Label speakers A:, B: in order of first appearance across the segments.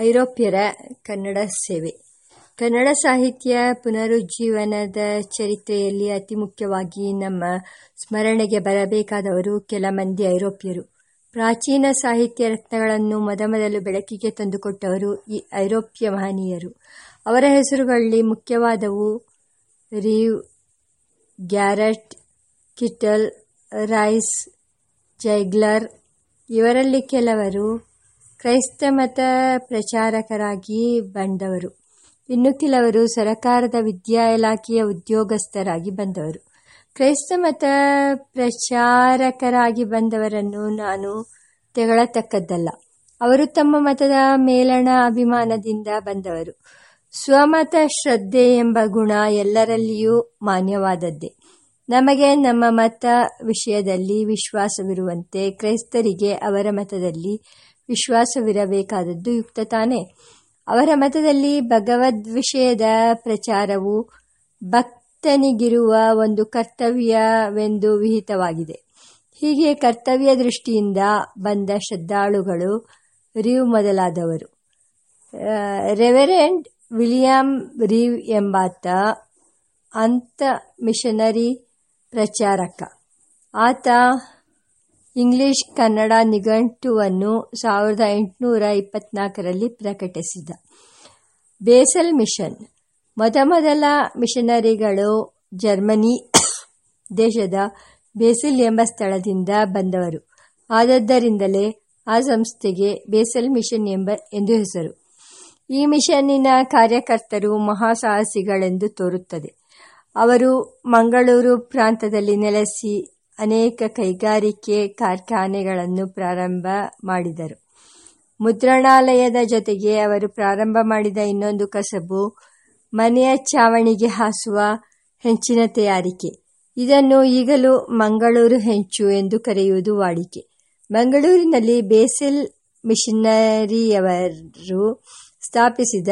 A: ಐರೋಪ್ಯರ ಕನ್ನಡ ಸೇವೆ. ಕನ್ನಡ ಸಾಹಿತ್ಯ ಪುನರುಜ್ಜೀವನದ ಚರಿತ್ರೆಯಲ್ಲಿ ಅತಿ ಮುಖ್ಯವಾಗಿ ನಮ್ಮ ಸ್ಮರಣೆಗೆ ಬರಬೇಕಾದವರು ಕೆಲ ಮಂದಿ ಐರೋಪ್ಯರು. ಪ್ರಾಚೀನ ಸಾಹಿತ್ಯ ರತ್ನಗಳನ್ನು ಮೊದಮೊದಲು ಬೆಳಕಿಗೆ ತಂದುಕೊಟ್ಟವರು ಈ ಐರೋಪ್ಯ ಮಹನೀಯರು. ಅವರ ಹೆಸರುಗಳಲ್ಲಿ ಮುಖ್ಯವಾದವು Reeve, Garrett, Kittel, Rice, Ziegler, ಇವರಲ್ಲಿ ಕೆಲವರು ಕ್ರೈಸ್ತ ಮತ ಪ್ರಚಾರಕರಾಗಿ ಬಂದವರು. ಇನ್ನು ಕೆಲವರು ಸರಕಾರದ ವಿದ್ಯಾ ಇಲಾಖೆಯ ಉದ್ಯೋಗಸ್ಥರಾಗಿ ಬಂದವರು. ಕ್ರೈಸ್ತ ಮತ ಪ್ರಚಾರಕರಾಗಿ ಬಂದವರನ್ನು ನಾನು ತೆಗಳತಕ್ಕದ್ದಲ್ಲ. ಅವರು ತಮ್ಮ ಮತದ ಮೇಲಣ ಅಭಿಮಾನದಿಂದ ಬಂದವರು. ಸ್ವಮತ ಶ್ರದ್ಧೆ ಎಂಬ ಗುಣ ಎಲ್ಲರಲ್ಲಿಯೂ ಮಾನ್ಯವಾದದ್ದೇ. ನಮಗೆ ನಮ್ಮ ಮತ ವಿಷಯದಲ್ಲಿ ವಿಶ್ವಾಸವಿರುವಂತೆ ಕ್ರೈಸ್ತರಿಗೆ ಅವರ ಮತದಲ್ಲಿ ವಿಶ್ವಾಸವಿರಬೇಕಾದದ್ದು ಯುಕ್ತ ತಾನೇ. ಅವರ ಮತದಲ್ಲಿ ಭಗವದ್ ವಿಷಯದ ಪ್ರಚಾರವು ಭಕ್ತನಿಗಿರುವ ಒಂದು ಕರ್ತವ್ಯವೆಂದು ವಿಹಿತವಾಗಿದೆ. ಹೀಗೆ ಕರ್ತವ್ಯ ದೃಷ್ಟಿಯಿಂದ ಬಂದ ಶ್ರದ್ಧಾಳುಗಳು ರೀವ್ ಮೊದಲಾದವರು. ರೆವೆರೆಂಡ್ ವಿಲಿಯಂ ರೀವ್ ಎಂಬಾತ ಅಂತ ಮಿಷನರಿ ಪ್ರಚಾರಕ. ಆತ ಇಂಗ್ಲಿಷ್ ಕನ್ನಡ ನಿಘಂಟುವನ್ನು ಸಾವಿರದ ಎಂಟುನೂರ ಇಪ್ಪತ್ನಾಲ್ಕರಲ್ಲಿ ಪ್ರಕಟಿಸಿದ. ಬೇಸಲ್ ಮಿಷನ್ ಮೊದಮೊದಲ ಮಿಷನರಿಗಳು ಜರ್ಮನಿ ದೇಶದ ಬೇಸಿಲ್ ಎಂಬ ಸ್ಥಳದಿಂದ ಬಂದವರು. ಆದದ್ದರಿಂದಲೇ ಆ ಸಂಸ್ಥೆಗೆ ಬೇಸಲ್ ಮಿಷನ್ ಎಂಬ ಎಂದು ಹೆಸರು. ಈ ಮಿಷನ್ನಿನ ಕಾರ್ಯಕರ್ತರು ಮಹಾಸಾಹಸಿಗಳೆಂದು ತೋರುತ್ತದೆ. ಅವರು ಮಂಗಳೂರು ಪ್ರಾಂತದಲ್ಲಿ ನೆಲೆಸಿ ಅನೇಕ ಕೈಗಾರಿಕೆ ಕಾರ್ಖಾನೆಗಳನ್ನು ಪ್ರಾರಂಭ ಮಾಡಿದರು. ಮುದ್ರಣಾಲಯದ ಜೊತೆಗೆ ಅವರು ಪ್ರಾರಂಭ ಮಾಡಿದ ಇನ್ನೊಂದು ಕಸಬು ಮನೆಯ ಚಾವಣಿಗೆ ಹಾಸುವ ಹೆಂಚಿನ ತಯಾರಿಕೆ. ಇದನ್ನು ಈಗಲೂ ಮಂಗಳೂರು ಹೆಂಚು ಎಂದು ಕರೆಯುವುದು ವಾಡಿಕೆ. ಮಂಗಳೂರಿನಲ್ಲಿ ಬೇಸಿಲ್ ಮಿಷನರಿಯವರು ಸ್ಥಾಪಿಸಿದ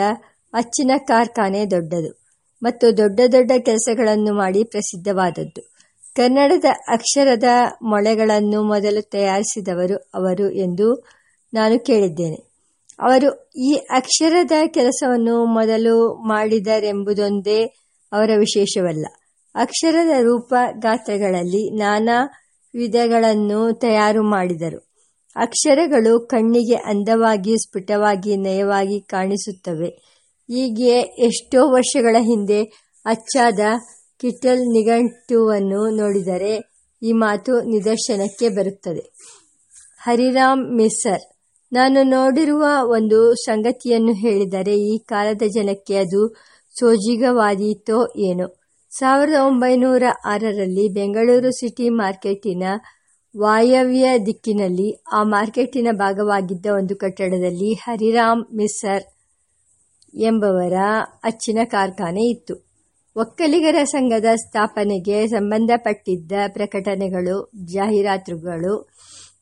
A: ಅಚ್ಚಿನ ಕಾರ್ಖಾನೆ ದೊಡ್ಡದು ಮತ್ತು ದೊಡ್ಡ ದೊಡ್ಡ ಕೆಲಸಗಳನ್ನು ಮಾಡಿ ಪ್ರಸಿದ್ಧವಾದದ್ದು. ಕನ್ನಡದ ಅಕ್ಷರದ ಮೊಳೆಗಳನ್ನು ಮೊದಲು ತಯಾರಿಸಿದವರು ಅವರು ಎಂದು ನಾನು ಕೇಳಿದ್ದೇನೆ. ಅವರು ಈ ಅಕ್ಷರದ ಕೆಲಸವನ್ನು ಮೊದಲು ಮಾಡಿದರೆಂಬುದೊಂದೇ ಅವರ ವಿಶೇಷವಲ್ಲ. ಅಕ್ಷರದ ರೂಪ ಗಾತ್ರಗಳಲ್ಲಿ ನಾನಾ ವಿಧಗಳನ್ನು ತಯಾರು ಮಾಡಿದರು. ಅಕ್ಷರಗಳು ಕಣ್ಣಿಗೆ ಅಂದವಾಗಿ, ಸ್ಫುಟವಾಗಿ, ನಯವಾಗಿ ಕಾಣಿಸುತ್ತವೆ. ಹೀಗೆ ಎಷ್ಟೋ ವರ್ಷಗಳ ಹಿಂದೆ ಅಚ್ಚಾದ ಕಿಟಲ್ ನಿಘಂಟುವನ್ನು ನೋಡಿದರೆ ಈ ಮಾತು ನಿದರ್ಶನಕ್ಕೆ ಬರುತ್ತದೆ. ಹರಿರಾಮ್ ಮಿಸರ್ ನಾನು ನೋಡಿರುವ ಒಂದು ಸಂಗತಿಯನ್ನು ಹೇಳಿದರೆ ಈ ಕಾಲದ ಜನಕ್ಕೆ ಅದು ಸೋಜಿಗವಾದೀತೋ ಏನೋ. ಸಾವಿರದ ಒಂಬೈನೂರ ಆರರಲ್ಲಿ ಬೆಂಗಳೂರು ಸಿಟಿ ಮಾರ್ಕೆಟಿನ ವಾಯವ್ಯ ದಿಕ್ಕಿನಲ್ಲಿ ಆ ಮಾರ್ಕೆಟಿನ ಭಾಗವಾಗಿದ್ದ ಒಂದು ಕಟ್ಟಡದಲ್ಲಿ ಹರಿರಾಮ್ ಮಿಸರ್ ಎಂಬವರ ಅಚ್ಚಿನ ಕಾರ್ಖಾನೆ ಇತ್ತು. ಒಕ್ಕಲಿಗರ ಸಂಘದ ಸ್ಥಾಪನೆಗೆ ಸಂಬಂಧಪಟ್ಟಿದ್ದ ಪ್ರಕಟಣೆಗಳು, ಜಾಹೀರಾತುಗಳು,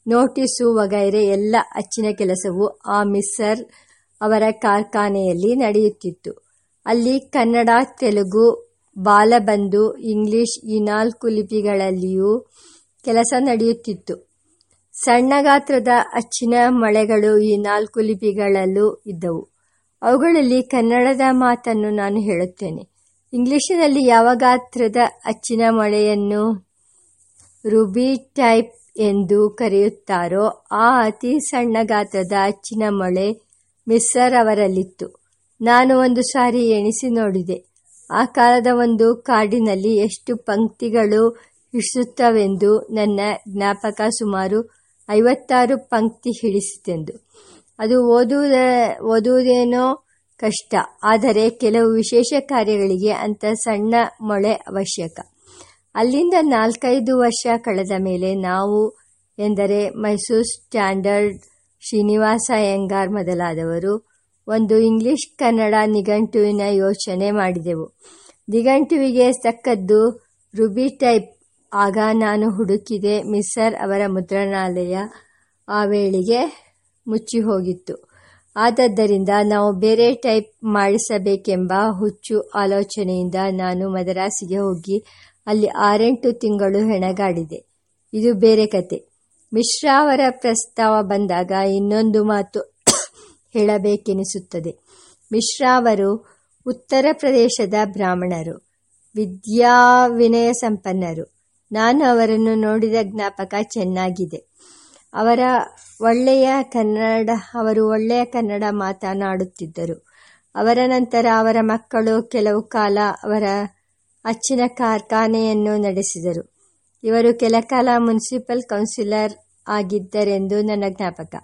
A: ನೋಟಿಸು ವಗೈರೆ ಎಲ್ಲ ಅಚ್ಚಿನ ಕೆಲಸವು ಆ ಮಿಸ್ಸರ್ ಅವರ ಕಾರ್ಖಾನೆಯಲ್ಲಿ ನಡೆಯುತ್ತಿತ್ತು. ಅಲ್ಲಿ ಕನ್ನಡ, ತೆಲುಗು ಬಾಲಬಂಧು ಇಂಗ್ಲಿಷ್ ಈ ನಾಲ್ಕು ಲಿಪಿಗಳಲ್ಲಿಯೂ ಕೆಲಸ ನಡೆಯುತ್ತಿತ್ತು. ಸಣ್ಣ ಗಾತ್ರದ ಅಚ್ಚಿನ ಮಳೆಗಳು ಈ ನಾಲ್ಕು ಲಿಪಿಗಳಲ್ಲೂ ಇದ್ದವು. ಅವುಗಳಲ್ಲಿ ಕನ್ನಡದ ಮಾತನ್ನು ನಾನು ಹೇಳುತ್ತೇನೆ. ಇಂಗ್ಲಿಷಿನಲ್ಲಿ ಯಾವ ಗಾತ್ರದ ಅಚ್ಚಿನ ಮೊಳೆಯನ್ನು ರುಬಿ ಟೈಪ್ ಎಂದು ಕರೆಯುತ್ತಾರೋ, ಆ ಅತಿ ಸಣ್ಣ ಗಾತ್ರದ ಅಚ್ಚಿನ ಮೊಳೆ ಮಿಸ್ಸರ್ ಅವರಲ್ಲಿತ್ತು. ನಾನು ಒಂದು ಸಾರಿ ಎಣಿಸಿ ನೋಡಿದೆ. ಆ ಕಾಲದ ಒಂದು ಕಾಡಿನಲ್ಲಿ ಎಷ್ಟು ಪಂಕ್ತಿಗಳು ಹಿಡಿಸುತ್ತವೆಂದು ನನ್ನ ಜ್ಞಾಪಕ ಸುಮಾರು ಐವತ್ತಾರು ಪಂಕ್ತಿ ಹಿಡಿಸಿತೆಂದು. ಅದು ಓದುವುದ, ಓದುವುದೇನೋ ಕಷ್ಟ. ಆದರೆ ಕೆಲವು ವಿಶೇಷ ಕಾರ್ಯಗಳಿಗೆ ಅಂಥ ಸಣ್ಣ ಮೊಳೆ ಅವಶ್ಯಕ. ಅಲ್ಲಿಂದ ನಾಲ್ಕೈದು ವರ್ಷ ಕಳೆದ ಮೇಲೆ ನಾವು, ಎಂದರೆ ಮೈಸೂರು ಸ್ಟ್ಯಾಂಡರ್ಡ್ ಶ್ರೀನಿವಾಸ ಅಯ್ಯಂಗಾರ್ ಮೊದಲಾದವರು, ಒಂದು ಇಂಗ್ಲಿಷ್ ಕನ್ನಡ ನಿಘಂಟುವಿನ ಯೋಚನೆ ಮಾಡಿದೆವು. ನಿಘಂಟುವಿಗೆ ತಕ್ಕದ್ದು ರುಬಿ ಟೈಪ್. ಆಗ ನಾನು ಹುಡುಕಿದೆ ಮಿಸ್ಸರ್ ಅವರ ಮುದ್ರಣಾಲಯ. ಆ ವೇಳೆಗೆ ಮುಚ್ಚಿ ಹೋಗಿತ್ತು. ಆದದ್ದರಿಂದ ನಾವು ಬೇರೆ ಟೈಪ್ ಮಾಡಿಸಬೇಕೆಂಬ ಹುಚ್ಚು ಆಲೋಚನೆಯಿಂದ ನಾನು ಮದರಾಸಿಗೆ ಹೋಗಿ ಅಲ್ಲಿ ಆರೆಂಟು ತಿಂಗಳು ಹೆಣಗಾಡಿದೆ. ಇದು ಬೇರೆ ಕತೆ. ಮಿಶ್ರಾ ಅವರ ಪ್ರಸ್ತಾವ ಬಂದಾಗ ಇನ್ನೊಂದು ಮಾತು ಹೇಳಬೇಕೆನಿಸುತ್ತದೆ. ಮಿಶ್ರಾ ಅವರು ಉತ್ತರ ಪ್ರದೇಶದ ಬ್ರಾಹ್ಮಣರು, ವಿದ್ಯಾವಿನಯ ಸಂಪನ್ನರು. ನಾನು ಅವರನ್ನು ನೋಡಿದ ಜ್ಞಾಪಕ ಚೆನ್ನಾಗಿದೆ. ಅವರ ಒಳ್ಳೆಯ ಕನ್ನಡ, ಅವರು ಒಳ್ಳೆಯ ಕನ್ನಡ ಮಾತನಾಡುತ್ತಿದ್ದರು. ಅವರ ನಂತರ ಅವರ ಮಕ್ಕಳು ಕೆಲವು ಕಾಲ ಅವರ ಅಚ್ಚಿನ ಕಾರ್ಖಾನೆಯನ್ನು ನಡೆಸಿದರು. ಇವರು ಕೆಲಕಾಲ ಮುನ್ಸಿಪಲ್ ಕೌನ್ಸಿಲರ್ ಆಗಿದ್ದರೆಂದು ನನ್ನ ಜ್ಞಾಪಕ.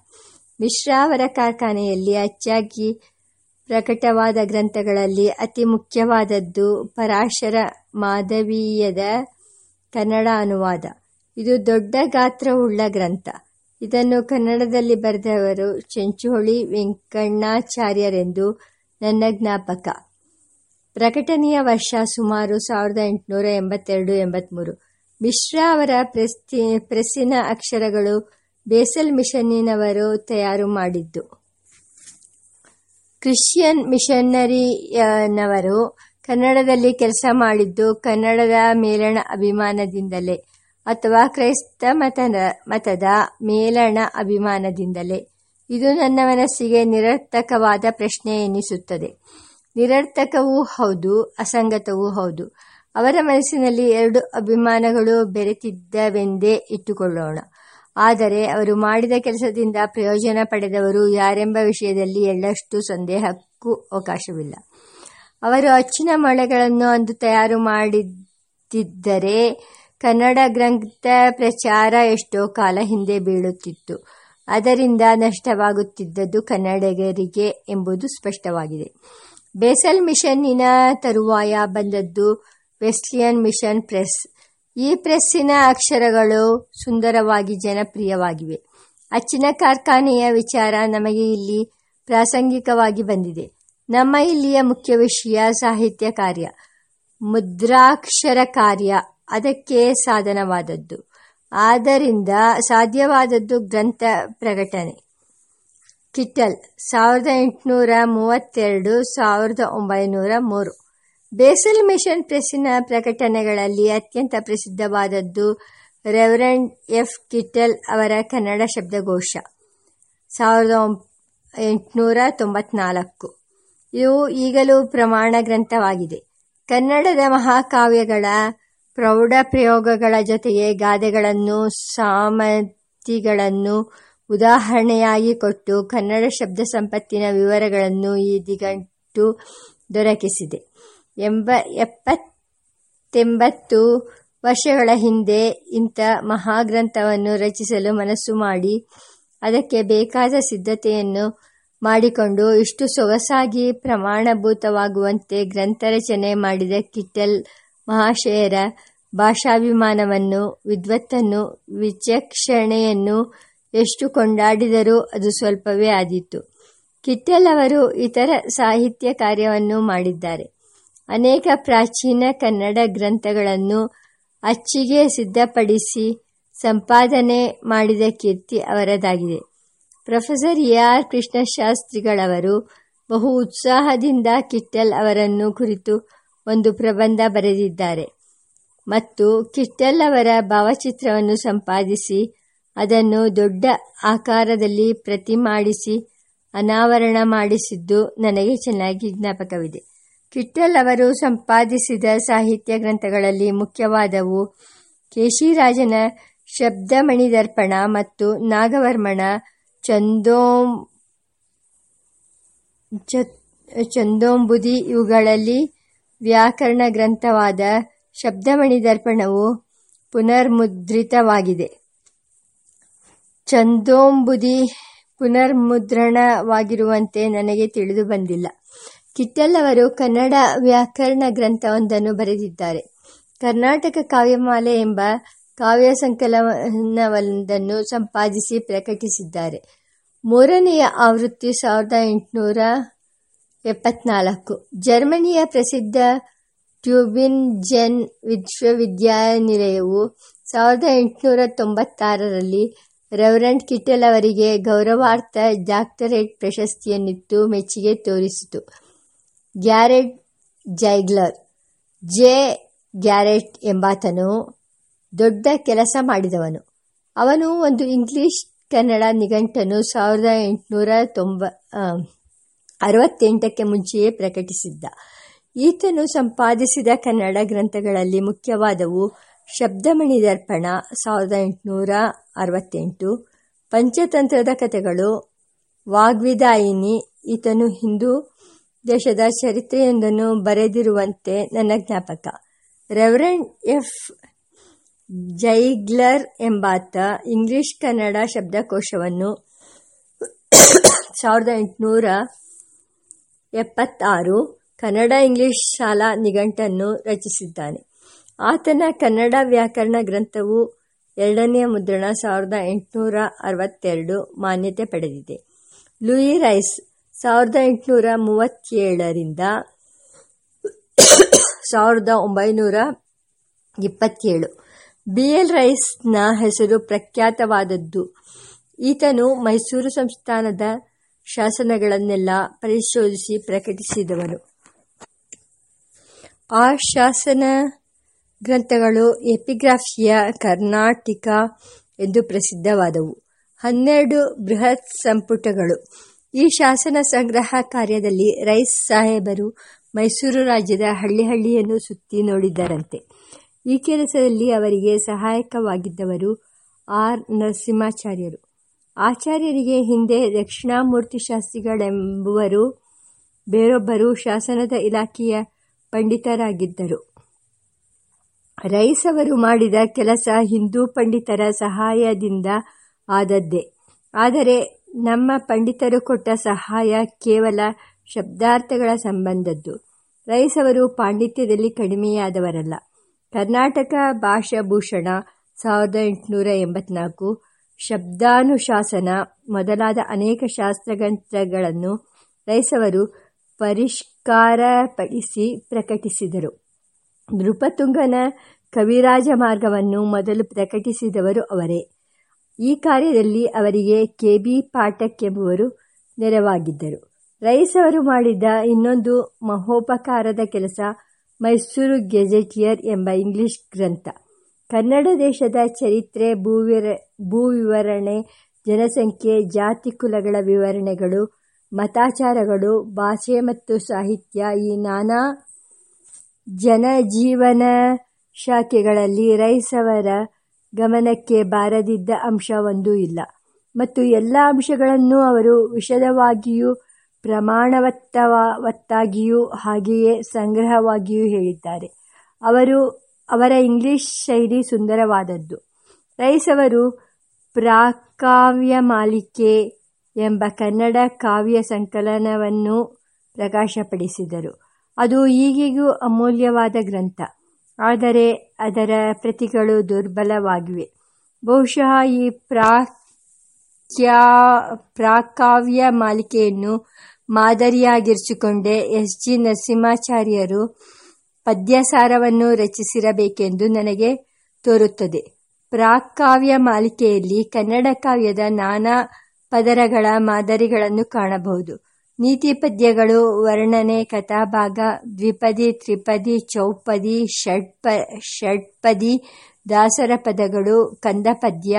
A: ಮಿಶ್ರಾ ಅವರ ಕಾರ್ಖಾನೆಯಲ್ಲಿ ಅಚ್ಚಾಗಿ ಪ್ರಕಟವಾದ ಗ್ರಂಥಗಳಲ್ಲಿ ಅತಿ ಮುಖ್ಯವಾದದ್ದು ಪರಾಶರ ಮಾಧವೀಯದ ಕನ್ನಡ ಅನುವಾದ. ಇದು ದೊಡ್ಡ ಗಾತ್ರವುಳ್ಳ ಗ್ರಂಥ. ಇದನ್ನು ಕನ್ನಡದಲ್ಲಿ ಬರೆದವರು ಚೆಂಚುಹೊಳಿ ವೆಂಕಣ್ಣಾಚಾರ್ಯರೆಂದು ನನ್ನ ಜ್ಞಾಪಕ. ಪ್ರಕಟಣೆಯ ವರ್ಷ ಸುಮಾರು ಸಾವಿರದ ಎಂಟುನೂರ ಎಂಬತ್ತೆರಡು ಎಂಬತ್ತ್ಮೂರು ಮಿಶ್ರಾ ಅವರ ಪ್ರೆಸ್ತಿ ಪ್ರೆಸ್ಸಿನ ಅಕ್ಷರಗಳು ಬೇಸಲ್ ಮಿಷನ್ನಿನವರು ತಯಾರು ಮಾಡಿದ್ದು. ಕ್ರಿಶ್ಚಿಯನ್ ಮಿಷನರಿಯನವರು ಕನ್ನಡದಲ್ಲಿ ಕೆಲಸ ಮಾಡಿದ್ದು ಕನ್ನಡದ ಮೇಲಣ ಅಭಿಮಾನದಿಂದಲೇ. ಅಥವಾ ಕ್ರೈಸ್ತ ಮತದ ಮತದ ಮೇಲಣ ಅಭಿಮಾನದಿಂದಲೇ. ಇದು ನನ್ನ ಮನಸ್ಸಿಗೆ ನಿರರ್ಥಕವಾದ ಪ್ರಶ್ನೆ ಎನಿಸುತ್ತದೆ. ನಿರರ್ಥಕವೂ ಹೌದು, ಅಸಂಗತವೂ ಹೌದು. ಅವರ ಮನಸ್ಸಿನಲ್ಲಿ ಎರಡು ಅಭಿಮಾನಗಳು ಬೆರೆತಿದ್ದವೆಂದೇ ಇಟ್ಟುಕೊಳ್ಳೋಣ. ಆದರೆ ಅವರು ಮಾಡಿದ ಕೆಲಸದಿಂದ ಪ್ರಯೋಜನ ಪಡೆದವರು ಯಾರೆಂಬ ವಿಷಯದಲ್ಲಿ ಎಳ್ಳಷ್ಟು ಸಂದೇಹಕ್ಕೂ ಅವಕಾಶವಿಲ್ಲ. ಅವರು ಅಚ್ಚಿನ ಮೊಳೆಗಳನ್ನು ಅಂದು ತಯಾರು ಮಾಡಿದ್ದರೆ ಕನ್ನಡ ಗ್ರಂಥ ಪ್ರಚಾರ ಎಷ್ಟೋ ಕಾಲ ಹಿಂದೆ ಬೀಳುತ್ತಿತ್ತು. ಅದರಿಂದ ನಷ್ಟವಾಗುತ್ತಿದ್ದದ್ದು ಕನ್ನಡಿಗರಿಗೆ ಎಂಬುದು ಸ್ಪಷ್ಟವಾಗಿದೆ. ಬೇಸಲ್ ಮಿಷನ್ನಿನ ತರುವಾಯ ಬಂದದ್ದು ವೆಸ್ಲಿಯನ್ ಮಿಷನ್ ಪ್ರೆಸ್. ಈ ಪ್ರೆಸ್ಸಿನ ಅಕ್ಷರಗಳು ಸುಂದರವಾಗಿ ಜನಪ್ರಿಯವಾಗಿವೆ. ಅಚ್ಚಿನ ಕಾರ್ಖಾನೆಯ ವಿಚಾರ ನಮಗೆ ಇಲ್ಲಿ ಪ್ರಾಸಂಗಿಕವಾಗಿ ಬಂದಿದೆ. ನಮ್ಮ ಇಲ್ಲಿಯ ಮುಖ್ಯ ವಿಷಯ ಸಾಹಿತ್ಯ ಕಾರ್ಯ, ಮುದ್ರಾಕ್ಷರ ಕಾರ್ಯ. ಅದಕ್ಕೆ ಸಾಧನವಾದದ್ದು. ಆದ್ದರಿಂದ ಸಾಧ್ಯವಾದದ್ದು ಗ್ರಂಥ ಪ್ರಕಟಣೆ. ಕಿಟ್ಟಲ್ ಸಾವಿರದ ಎಂಟುನೂರ ಮೂವತ್ತೆರಡು, ಸಾವಿರದ ಒಂಬೈನೂರ ಮೂರು. ಬೇಸಲ್ ಮಿಷನ್ ಪ್ರೆಸ್ಸಿನ ಪ್ರಕಟಣೆಗಳಲ್ಲಿ ಅತ್ಯಂತ ಪ್ರಸಿದ್ಧವಾದದ್ದು ರೆವರೆಂಡ್ ಎಫ್. ಕಿಟ್ಟಲ್ ಅವರ ಕನ್ನಡ ಶಬ್ದಕೋಶ ಸಾವಿರದ ಎಂಟುನೂರ ತೊಂಬತ್ನಾಲ್ಕು. ಇವು ಈಗಲೂ ಪ್ರಮಾಣ ಗ್ರಂಥವಾಗಿದೆ. ಕನ್ನಡದ ಮಹಾಕಾವ್ಯಗಳ ಪ್ರೌಢ ಪ್ರಯೋಗಗಳ ಜೊತೆಗೆ ಗಾದೆಗಳನ್ನು, ಸಾಮತಿಗಳನ್ನು ಉದಾಹರಣೆಯಾಗಿ ಕೊಟ್ಟು ಕನ್ನಡ ಶಬ್ದ ಸಂಪತ್ತಿನ ವಿವರಗಳನ್ನು ಈ ದಿಗಂಟು ದೊರಕಿಸಿದೆ. ಎಂಬ ಎಪ್ಪತ್ತೆಂಬತ್ತು ವರ್ಷಗಳ ಹಿಂದೆ ಇಂಥ ಮಹಾಗ್ರಂಥವನ್ನು ರಚಿಸಲು ಮನಸ್ಸು ಮಾಡಿ, ಅದಕ್ಕೆ ಬೇಕಾದ ಸಿದ್ಧತೆಯನ್ನು ಮಾಡಿಕೊಂಡು ಇಷ್ಟು ಸೊಗಸಾಗಿ ಪ್ರಮಾಣಭೂತವಾಗುವಂತೆ ಗ್ರಂಥ ರಚನೆ ಮಾಡಿದ ಕಿಟ್ಟಲ್ ಮಹಾಶಯರ ಭಾಷಾಭಿಮಾನವನ್ನು, ವಿದ್ವತ್ತನ್ನು, ವಿಚಕ್ಷಣೆಯನ್ನು ಎಷ್ಟು ಕೊಂಡಾಡಿದರೂ ಅದು ಸ್ವಲ್ಪವೇ ಆದಿತ್ತು ಕಿಟ್ಟಲ್ ಅವರು ಇತರ ಸಾಹಿತ್ಯ ಕಾರ್ಯವನ್ನು ಮಾಡಿದ್ದಾರೆ. ಅನೇಕ ಪ್ರಾಚೀನ ಕನ್ನಡ ಗ್ರಂಥಗಳನ್ನು ಅಚ್ಚಿಗೆ ಸಿದ್ಧಪಡಿಸಿ ಸಂಪಾದನೆ ಮಾಡಿದ ಕೀರ್ತಿ ಅವರದಾಗಿದೆ. ಪ್ರೊಫೆಸರ್ ಎ ಆರ್ ಕೃಷ್ಣಶಾಸ್ತ್ರಿಗಳವರು ಬಹು ಉತ್ಸಾಹದಿಂದ ಕಿಟ್ಟಲ್ ಅವರನ್ನು ಕುರಿತು ಒಂದು ಪ್ರಬಂಧ ಬರೆದಿದ್ದಾರೆ. ಮತ್ತು ಕಿಟ್ಟೆಲ್ ಅವರ ಭಾವಚಿತ್ರವನ್ನು ಸಂಪಾದಿಸಿ, ಅದನ್ನು ದೊಡ್ಡ ಆಕಾರದಲ್ಲಿ ಪ್ರತಿ ಮಾಡಿಸಿ ಅನಾವರಣ ಮಾಡಿಸಿದ್ದು ನನಗೆ ಚೆನ್ನಾಗಿ ಜ್ಞಾಪಕವಿದೆ. ಕಿಟ್ಟಲ್ ಅವರು ಸಂಪಾದಿಸಿದ ಸಾಹಿತ್ಯ ಗ್ರಂಥಗಳಲ್ಲಿ ಮುಖ್ಯವಾದವು ಕೇಶಿರಾಜನ ಶಬ್ದಮಣಿದರ್ಪಣ ಮತ್ತು ನಾಗವರ್ಮಣ ಚಂದೋ ಚಂದೋಂಬುದಿ ಇವುಗಳಲ್ಲಿ ವ್ಯಾಕರಣ ಗ್ರಂಥವಾದ ಶಬ್ದಮಣಿ ದರ್ಪಣವು ಪುನರ್ಮುದ್ರಿತವಾಗಿದೆ. ಚಂದೋಂಬುದಿ ಪುನರ್ಮುದ್ರಣವಾಗಿರುವಂತೆ ನನಗೆ ತಿಳಿದು ಬಂದಿಲ್ಲ. ಕಿಟ್ಟಲ್ ಅವರು ಕನ್ನಡ ವ್ಯಾಕರಣ ಗ್ರಂಥವೊಂದನ್ನು ಬರೆದಿದ್ದಾರೆ. ಕರ್ನಾಟಕ ಕಾವ್ಯಮಾಲೆ ಎಂಬ ಕಾವ್ಯ ಸಂಕಲನವೊಂದನ್ನು ಸಂಪಾದಿಸಿ ಪ್ರಕಟಿಸಿದ್ದಾರೆ. ಮೂರನೆಯ ಆವೃತ್ತಿ ಸಾವಿರದ ಎಂಟುನೂರ ಎಪ್ಪತ್ನಾಲ್ಕು. ಜರ್ಮನಿಯ ಪ್ರಸಿದ್ಧ ಟ್ಯೂಬಿನ್ ಜೆನ್ ವಿಶ್ವವಿದ್ಯಾನಿಲಯವು ಸಾವಿರದ ಎಂಟುನೂರ ತೊಂಬತ್ತಾರರಲ್ಲಿ ರೆವರೆಂಡ್ ಕಿಟಲ್ ಅವರಿಗೆ ಗೌರವಾರ್ಥ ಡಾಕ್ಟರೇಟ್ ಪ್ರಶಸ್ತಿಯನ್ನಿತ್ತು ಮೆಚ್ಚುಗೆ ತೋರಿಸಿತು. Garrett Ziegler, J. ಗ್ಯಾರೆಟ್ ಎಂಬಾತನು ದೊಡ್ಡ ಕೆಲಸ ಮಾಡಿದವನು. ಅವನು ಒಂದು ಇಂಗ್ಲಿಷ್ ಕನ್ನಡ ನಿಘಂಟನ್ನು ಸಾವಿರದ ಎಂಟುನೂರ ತೊಂಬ ಅರವತ್ತೆಂಟಕ್ಕೆ ಮುಂಚೆಯೇ ಪ್ರಕಟಿಸಿದ್ದ. ಈತನು ಸಂಪಾದಿಸಿದ ಕನ್ನಡ ಗ್ರಂಥಗಳಲ್ಲಿ ಮುಖ್ಯವಾದವು ಶಬ್ದಮಣಿ ದರ್ಪಣ ಸಾವಿರದ ಎಂಟುನೂರ ಅರವತ್ತೆಂಟು, ಪಂಚತಂತ್ರದ ಕಥೆಗಳು, ವಾಗ್ವಿದಾಯಿನಿ, ಈತನು ಹಿಂದೂ ದೇಶದ ಚರಿತ್ರೆಯೊಂದನ್ನು ಬರೆದಿರುವಂತೆ ನನ್ನ ಜ್ಞಾಪಕ. Reverend F. ಜೈಗ್ಲರ್ ಎಂಬಾತ ಇಂಗ್ಲಿಷ್ ಕನ್ನಡ ಶಬ್ದಕೋಶವನ್ನು ಸಾವಿರದ ಎಂಟುನೂರ ಎಪ್ಪತ್ತಾರು ಕನ್ನಡ ಇಂಗ್ಲಿಷ್ ಶಾಲಾ ನಿಘಂಟನ್ನು ರಚಿಸಿದ್ದಾನೆ. ಆತನ ಕನ್ನಡ ವ್ಯಾಕರಣ ಗ್ರಂಥವು ಎರಡನೆಯ ಮುದ್ರಣ ಸಾವಿರದ ಎಂಟುನೂರ ಅರವತ್ತೆರಡು ಮಾನ್ಯತೆ ಪಡೆದಿದೆ. ಲೂಯಿ ರೈಸ್ ಸಾವಿರದ ಎಂಟುನೂರ ಮೂವತ್ತೇಳರಿಂದ ಸಾವಿರದ ಒಂಬೈನೂರ ಇಪ್ಪತ್ತೇಳು. ಬಿ ಎಲ್ ರೈಸ್ನ ಹೆಸರು ಪ್ರಖ್ಯಾತವಾದದ್ದು. ಈತನು ಮೈಸೂರು ಸಂಸ್ಥಾನದ ಶಾಸನಗಳನ್ನೆಲ್ಲ ಪರಿಶೋಧಿಸಿ ಪ್ರಕಟಿಸಿದವನು ಆ ಶಾಸನ ಗ್ರಂಥಗಳು ಎಪಿಗ್ರಾಫಿಯ ಕರ್ನಾಟಿಕ ಎಂದು ಪ್ರಸಿದ್ಧವಾದವು. ಹನ್ನೆರಡು ಬೃಹತ್ ಸಂಪುಟಗಳು. ಈ ಶಾಸನ ಸಂಗ್ರಹ ಕಾರ್ಯದಲ್ಲಿ ರೈಸ್ ಸಾಹೇಬರು ಮೈಸೂರು ರಾಜ್ಯದ ಹಳ್ಳಿ ಹಳ್ಳಿಯನ್ನು ಸುತ್ತಿ ನೋಡಿದ್ದರಂತೆ ಈ ಕೆಲಸದಲ್ಲಿ ಅವರಿಗೆ ಸಹಾಯಕವಾಗಿದ್ದವರು ಆರ್ ನರಸಿಂಹಾಚಾರ್ಯರು. ಆಚಾರ್ಯರಿಗೆ ಹಿಂದೆ ದಕ್ಷಿಣಾಮೂರ್ತಿ ಶಾಸ್ತ್ರಿಗಳೆಂಬುವರು ಬೇರೊಬ್ಬರು ಶಾಸನದ ಇಲಾಖೆಯ ಪಂಡಿತರಾಗಿದ್ದರು. ರೈಸ್ ಅವರು ಮಾಡಿದ ಕೆಲಸ ಹಿಂದೂ ಪಂಡಿತರ ಸಹಾಯದಿಂದ ಆದದ್ದೇ. ಆದರೆ ನಮ್ಮ ಪಂಡಿತರು ಕೊಟ್ಟ ಸಹಾಯ ಕೇವಲ ಶಬ್ದಾರ್ಥಗಳ ಸಂಬಂಧದ್ದು. ರೈಸ್ ಅವರು ಪಾಂಡಿತ್ಯದಲ್ಲಿ ಕಡಿಮೆಯಾದವರಲ್ಲ. ಕರ್ನಾಟಕ ಭಾಷಾಭೂಷಣ ಸಾವಿರದ ಎಂಟುನೂರ ಎಂಬತ್ನಾಲ್ಕು ಶಬ್ದಾನುಶಾಸನ ಮೊದಲಾದ ಅನೇಕ ಶಾಸ್ತ್ರಗ್ರಂಥಗಳನ್ನು ರೈಸವರು ಪರಿಷ್ಕಾರಪಡಿಸಿ ಪ್ರಕಟಿಸಿದರು. ನೃಪತುಂಗನ ಕವಿರಾಜ ಮಾರ್ಗವನ್ನು ಮೊದಲು ಪ್ರಕಟಿಸಿದವರು ಅವರೇ. ಈ ಕಾರ್ಯದಲ್ಲಿ ಅವರಿಗೆ ಕೆ ಬಿ ಪಾಠಕ್ ಎಂಬುವರು ನೆರವಾಗಿದ್ದರು. ರೈಸವರು ಮಾಡಿದ ಇನ್ನೊಂದು ಮಹೋಪಕಾರದ ಕೆಲಸ ಮೈಸೂರು ಗೆಜೆಟಿಯರ್ ಎಂಬ ಇಂಗ್ಲಿಷ್ ಗ್ರಂಥ. ಕನ್ನಡ ದೇಶದ ಚರಿತ್ರೆ, ಭೂವಿರ, ಭೂವಿವರಣೆ, ಜನಸಂಖ್ಯೆ, ಜಾತಿ ಕುಲಗಳ ವಿವರಣೆಗಳು, ಮತಾಚಾರಗಳು, ಭಾಷೆ ಮತ್ತು ಸಾಹಿತ್ಯ ಈ ನಾನಾ ಜನಜೀವನ ಶಾಖೆಗಳಲ್ಲಿ ರೈಸ್ ಅವರ ಗಮನಕ್ಕೆ ಬಾರದಿದ್ದ ಅಂಶ ಒಂದೂ ಇಲ್ಲ. ಮತ್ತು ಎಲ್ಲ ಅಂಶಗಳನ್ನು ಅವರು ವಿಶದವಾಗಿಯೂ ಪ್ರಮಾಣವತ್ತವತ್ತಾಗಿಯೂ ಹಾಗೆಯೇ ಸಂಗ್ರಹವಾಗಿಯೂ ಹೇಳಿದ್ದಾರೆ. ಅವರು ಅವರ ಇಂಗ್ಲಿಷ್ ಶೈಲಿ ಸುಂದರವಾದದ್ದು. ರೈಸ್ ಅವರು ಪ್ರಾಕಾವ್ಯ ಮಾಲಿಕೆ ಎಂಬ ಕನ್ನಡ ಕಾವ್ಯ ಸಂಕಲನವನ್ನು ಪ್ರಕಾಶಪಡಿಸಿದರು. ಅದು ಈಗಿಗೂ ಅಮೂಲ್ಯವಾದ ಗ್ರಂಥ. ಆದರೆ ಅದರ ಪ್ರತಿಗಳು ದುರ್ಬಲವಾಗಿವೆ. ಬಹುಶಃ ಈ ಪ್ರಾಕ್ಯಾ, ಪ್ರಾಕಾವ್ಯ ಮಾಲಿಕೆಯನ್ನು ಮಾದರಿಯಾಗಿರಿಸಿಕೊಂಡೇ ಎಸ್ ಜಿ ನರಸಿಂಹಾಚಾರ್ಯರು ಪದ್ಯಸಾರವನ್ನು ರಚಿಸಿರಬೇಕೆಂದು ನನಗೆ ತೋರುತ್ತದೆ. ಪ್ರಾಕ್ಕಾವ್ಯ ಮಾಲಿಕೆಯಲ್ಲಿ ಕನ್ನಡ ಕಾವ್ಯದ ನಾನಾ ಪದರಗಳ ಮಾದರಿಗಳನ್ನು ಕಾಣಬಹುದು. ನೀತಿ ಪದ್ಯಗಳು ವರ್ಣನೆ, ಕಥಾಭಾಗ, ದ್ವಿಪದಿ, ತ್ರಿಪದಿ, ಚೌಪದಿ, ಷಡ್ಪ, ಷಡ್ಪದಿ, ದಾಸರ ಪದಗಳು, ಕಂದಪದ್ಯ,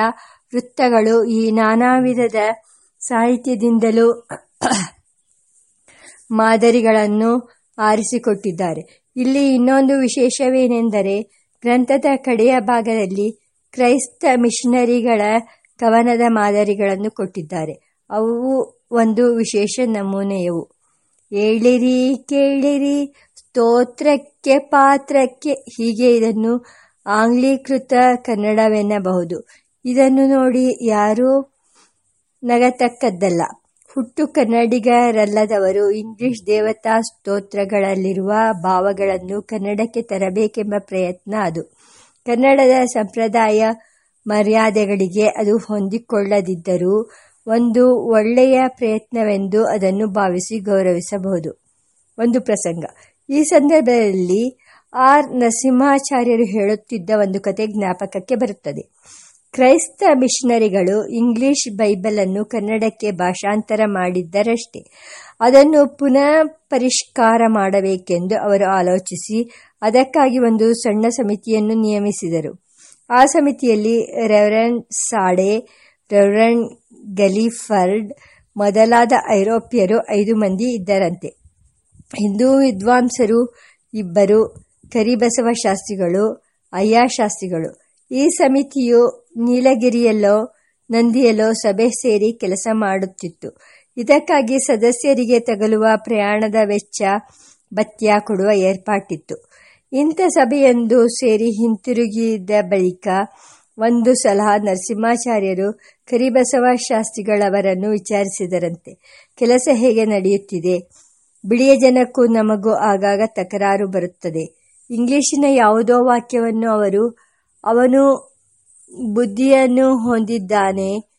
A: ವೃತ್ತಗಳು ಈ ನಾನಾ ವಿಧದ ಸಾಹಿತ್ಯದಿಂದಲೂ ಮಾದರಿಗಳನ್ನು ಆರಿಸಿಕೊಟ್ಟಿದ್ದಾರೆ. ಇಲ್ಲಿ ಇನ್ನೊಂದು ವಿಶೇಷವೇನೆಂದರೆ ಗ್ರಂಥದ ಕಡೆಯ ಭಾಗದಲ್ಲಿ ಕ್ರೈಸ್ತ ಮಿಷನರಿಗಳ ಕವನದ ಮಾದರಿಗಳನ್ನು ಕೊಟ್ಟಿದ್ದಾರೆ. ಅವು ಒಂದು ವಿಶೇಷ ನಮೂನೆಯವು. ಏಳಿರಿ, ಕೇಳಿರಿ, ಸ್ತೋತ್ರಕ್ಕೆ, ಪಾತ್ರಕ್ಕೆ ಹೀಗೆ ಇದನ್ನು ಆಂಗ್ಲೀಕೃತ ಕನ್ನಡವೆನ್ನಬಹುದು. ಇದನ್ನು ನೋಡಿ ಯಾರೂ ನಗತಕ್ಕದ್ದಲ್ಲ. ಹುಟ್ಟು ಕನ್ನಡಿಗರಲ್ಲದವರು ಇಂಗ್ಲಿಷ್ ದೇವತಾ ಸ್ತೋತ್ರಗಳಲ್ಲಿರುವ ಭಾವಗಳನ್ನು ಕನ್ನಡಕ್ಕೆ ತರಬೇಕೆಂಬ ಪ್ರಯತ್ನ ಅದು. ಕನ್ನಡದ ಸಂಪ್ರದಾಯ ಮರ್ಯಾದೆಗಳಿಗೆ ಅದು ಹೊಂದಿಕೊಳ್ಳದಿದ್ದರೂ ಒಂದು ಒಳ್ಳೆಯ ಪ್ರಯತ್ನವೆಂದು ಅದನ್ನು ಭಾವಿಸಿ ಗೌರವಿಸಬಹುದು. ಒಂದು ಪ್ರಸಂಗ. ಈ ಸಂದರ್ಭದಲ್ಲಿ ಆರ್ ನರಸಿಂಹಾಚಾರ್ಯರು ಹೇಳುತ್ತಿದ್ದ ಒಂದು ಕತೆ ಜ್ಞಾಪಕಕ್ಕೆ ಬರುತ್ತದೆ. ಕ್ರೈಸ್ತ ಮಿಷನರಿಗಳು ಇಂಗ್ಲಿಷ್ ಬೈಬಲನ್ನು ಕನ್ನಡಕ್ಕೆ ಭಾಷಾಂತರ ಮಾಡಿದ್ದರಷ್ಟೇ. ಅದನ್ನು ಪುನಃ ಪರಿಷ್ಕಾರ ಮಾಡಬೇಕೆಂದು ಅವರು ಆಲೋಚಿಸಿ, ಅದಕ್ಕಾಗಿ ಒಂದು ಸಣ್ಣ ಸಮಿತಿಯನ್ನು ನಿಯಮಿಸಿದರು. ಆ ಸಮಿತಿಯಲ್ಲಿ ರೆವರೆಂಡ್ ಸಾಡೆ, ರೆವರೆಂಡ್ ಗಲಿಫರ್ಡ್ ಮೊದಲಾದ ಐರೋಪ್ಯರು ಐದು ಮಂದಿ ಇದ್ದರಂತೆ. ಹಿಂದೂ ವಿದ್ವಾಂಸರು ಇಬ್ಬರು, ಕರಿಬಸವ ಶಾಸ್ತ್ರಿಗಳು ಅಯ್ಯಾಶಾಸ್ತ್ರಿಗಳು ಈ ಸಮಿತಿಯು ನೀಲಗಿರಿಯಲ್ಲೋ ನಂದಿಯಲ್ಲೋ ಸಭೆ ಸೇರಿ ಕೆಲಸ ಮಾಡುತ್ತಿತ್ತು. ಇದಕ್ಕಾಗಿ ಸದಸ್ಯರಿಗೆ ತಗಲುವ ಪ್ರಯಾಣದ ವೆಚ್ಚ ಭತ್ಯ ಕೊಡುವ ಏರ್ಪಾಟಿತ್ತು. ಇಂಥ ಸಭೆಯೊಂದು ಸೇರಿ ಹಿಂತಿರುಗಿದ ಬಳಿಕ ಒಂದು ಸಲ ನರಸಿಂಹಾಚಾರ್ಯರು ಕರಿಬಸವ ಶಾಸ್ತ್ರಿಗಳವರನ್ನು ವಿಚಾರಿಸಿದರಂತೆ. ಕೆಲಸ ಹೇಗೆ ನಡೆಯುತ್ತಿದೆ? ಬಿಳಿಯ ಜನಕ್ಕೂ ನಮಗೂ ಆಗಾಗ ತಕರಾರು ಬರುತ್ತದೆ. ಇಂಗ್ಲಿಶಿನ ಯಾವುದೋ ವಾಕ್ಯವನ್ನು ಅವರು ಅವನು ಬುದ್ಧಿಯನ್ನು ಹೊಂದಿದ್ದಾನೆ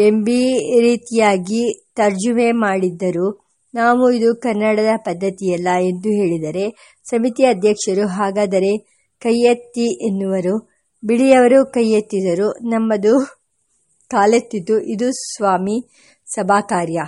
A: ಎಂಬಿ ರೀತಿಯಾಗಿ ತರ್ಜುಮೆ ಮಾಡಿದ್ದರು. ನಾವು ಇದು ಕನ್ನಡದ ಪದ್ಧತಿಯಲ್ಲ ಎಂದು ಹೇಳಿದರೆ ಸಮಿತಿ ಅಧ್ಯಕ್ಷರು ಹಾಗಾದರೆ ಕೈಯೆತ್ತಿ ಎನ್ನುವರು. ಬಿಳಿಯವರು ಕೈಯೆತ್ತಿದರು. ನಮ್ಮದು ಕಾಲೆತ್ತಿತು. ಇದು ಸ್ವಾಮಿ ಸಭಾಕಾರ್ಯ.